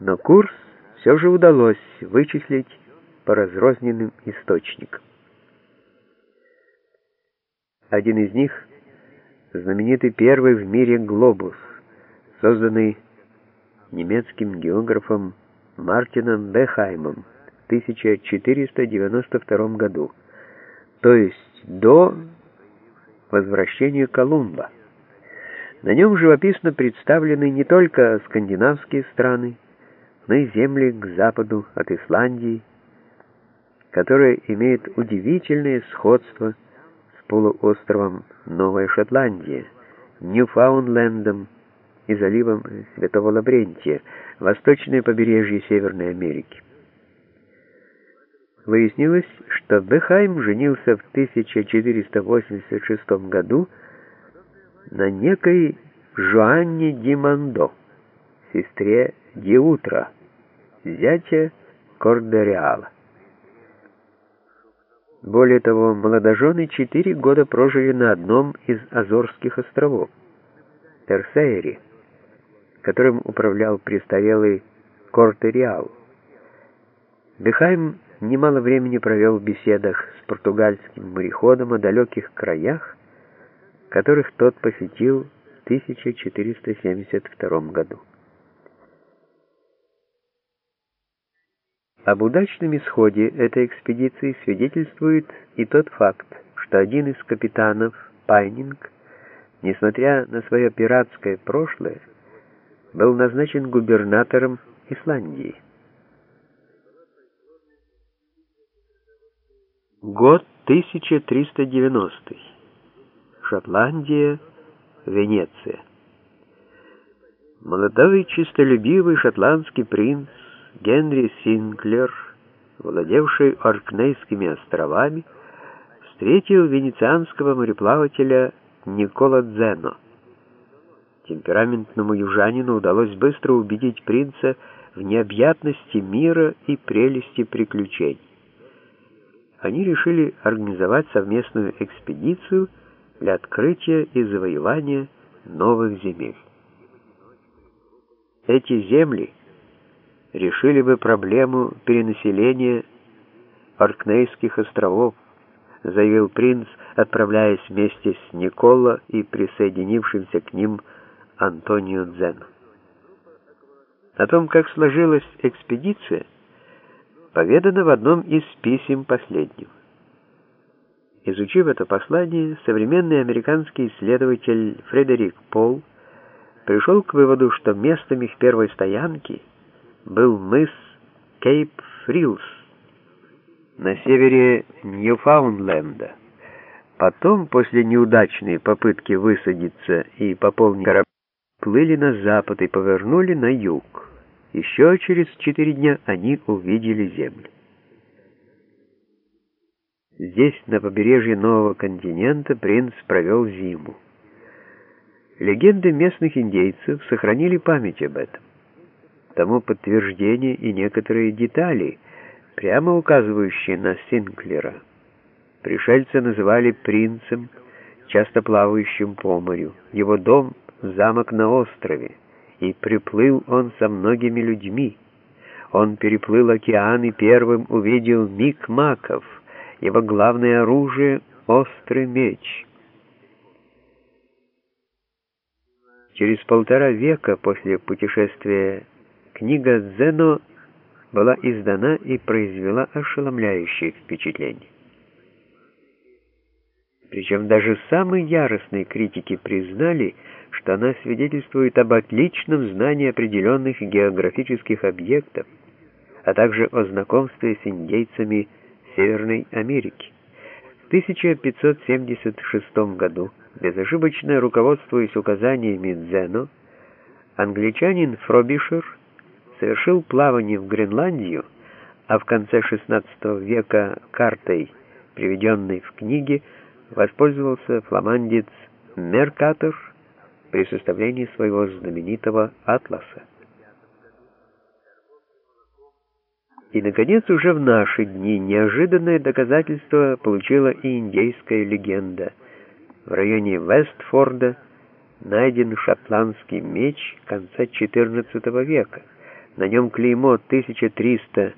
но курс все же удалось вычислить по разрозненным источникам. Один из них — знаменитый первый в мире глобус, созданный немецким географом Мартином Бехаймом в 1492 году, то есть до возвращения Колумба. На нем живописно представлены не только скандинавские страны, и земли к западу от Исландии, которая имеет удивительное сходство с полуостровом Новая Шотландия, Ньюфаундлендом и заливом Святого Лаврентия, восточное побережье Северной Америки. Выяснилось, что Бехайм женился в 1486 году на некой Жуанне Димандо, сестре Диутра, зятя Кордериала. Более того, молодожены четыре года прожили на одном из Азорских островов, Терсейре, которым управлял престарелый Кортериал. Бехайм немало времени провел в беседах с португальским мореходом о далеких краях, которых тот посетил в 1472 году. Об удачном исходе этой экспедиции свидетельствует и тот факт, что один из капитанов, Пайнинг, несмотря на свое пиратское прошлое, был назначен губернатором Исландии. Год 1390. Шотландия, Венеция. Молодой чистолюбивый шотландский принц Генри Синклер, владевший Оркнейскими островами, встретил венецианского мореплавателя Никола Дзено. Темпераментному южанину удалось быстро убедить принца в необъятности мира и прелести приключений. Они решили организовать совместную экспедицию для открытия и завоевания новых земель. Эти земли решили бы проблему перенаселения Оркнейских островов, заявил принц, отправляясь вместе с Никола и присоединившимся к ним Антонио Дзену. О том, как сложилась экспедиция, поведано в одном из писем последнего. Изучив это послание, современный американский исследователь Фредерик Пол пришел к выводу, что местом их первой стоянки был мыс Кейп-Фрилс на севере Ньюфаундленда. Потом, после неудачной попытки высадиться и пополнить корабль, плыли на запад и повернули на юг. Еще через четыре дня они увидели землю. Здесь, на побережье нового континента, принц провел зиму. Легенды местных индейцев сохранили память об этом. Тому подтверждение и некоторые детали, прямо указывающие на Синклера. Пришельца называли принцем, часто плавающим по морю. Его дом — замок на острове, и приплыл он со многими людьми. Он переплыл океан и первым увидел микмаков, его главное оружие — острый меч. Через полтора века после путешествия книга Зено была издана и произвела ошеломляющее впечатление. Причем даже самые яростные критики признали, что она свидетельствует об отличном знании определенных географических объектов, а также о знакомстве с индейцами Северной Америки. В 1576 году, безошибочно руководствуясь указаниями Дзено, англичанин Фробишер совершил плавание в Гренландию, а в конце XVI века картой, приведенной в книге, воспользовался фламандец Меркатор при составлении своего знаменитого атласа. И, наконец, уже в наши дни неожиданное доказательство получила и индейская легенда. В районе Вестфорда найден шотландский меч конца XIV века, На нем клеймо 1300